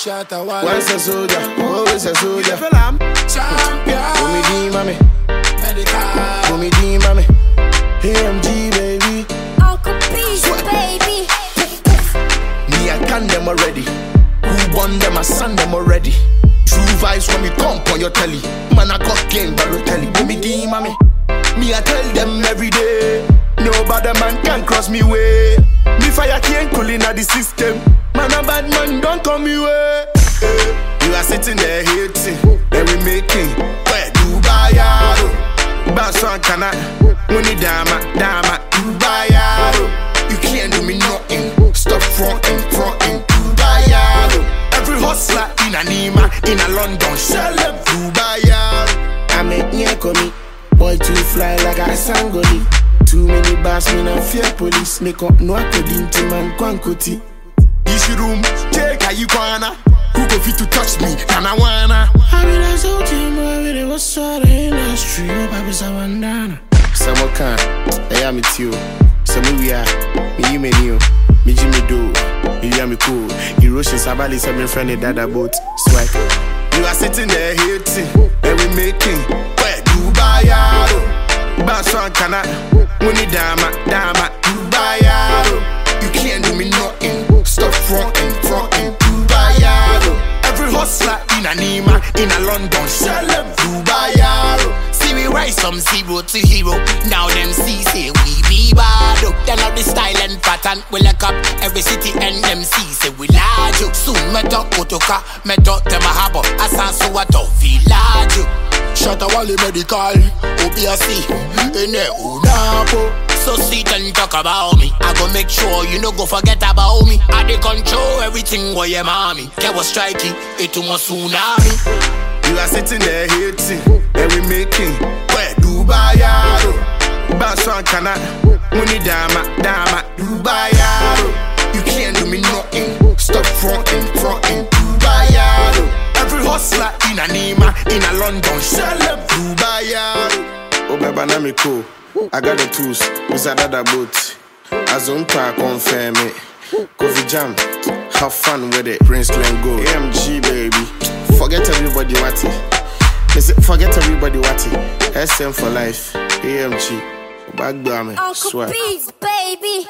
Shot a one. Once a soldier, always a soldier. Feel I'm champion. Put me D, mommy. Medikal. Put me D, mommy. AMG, baby. Uncle Peace, baby. Me, I can them already. Who won them? I son them already. True vibes when me come on your telly. Man, I got game, Balotelli. Put me D, mommy. Me, I tell them every day. No bad man can cross me way. Me fire can't cool in the system. Sitting there hating, and we making. Where Dubai, yaro. Oh? Bass one cannot. Money dama, dama. Dubai, yaro. Oh? You can't do me nothing. Stop fronting, fronting. Dubai, yaro. Oh? Every hustler in a Nima, in a London, sell them. Dubai, yaro. I make near me. Boy too fly like a sangoli. Too many bars, me no fear police. Make up no according to man kwankoti. Issue room, take how you wanna. Who go fit to touch me? And I wanna. I mean, I saw team, I really was sort of industry. Oh, baby, so bandana. Some can, I am it you. Some we are, me, you, me, you. Me, Jimmy, do. You, me, cool. Erosion, Sabali, some friend, dada boat. Swag. You are sitting there hating, and we making. Where Dubai. Oh. Bass one cannot. Money dama, dama. Hustler in a Nima, in a London, sell them. Dubai, yaro. See we rise from zero to hero. Now them see say we be bad. Then all the style and pattern we look up every city and them see say we large. Soon me talk kotoka, me talk them a habo. Asan so a tough village. Shut a wally Medikal, OBSC, in the unapo. So sit and talk about me. I go make sure you no go forget about me. I dey control everything where your mommy. Get was striking, it to tsunami. You are sitting there hating, and we making. Where Dubai, yaro. Bass one cannot. Money dama, dama. Dubai, yaro. Oh. You can't do me nothing. Stop fronting, fronting. Dubai, yaro. Oh. Every hustler in a Nima, in a London, sell them. Dubai, yaro. Oh, oh baby, na me cool. I got the tools, Miss Adada boat. Azonta confirm it. Eh. Coffee jam, have fun with it. Prince Glen go. AMG, baby. Forget everybody what it. Forget everybody what it. SM for life. AMG. Back me. Eh, Uncle Swear. Peace, baby.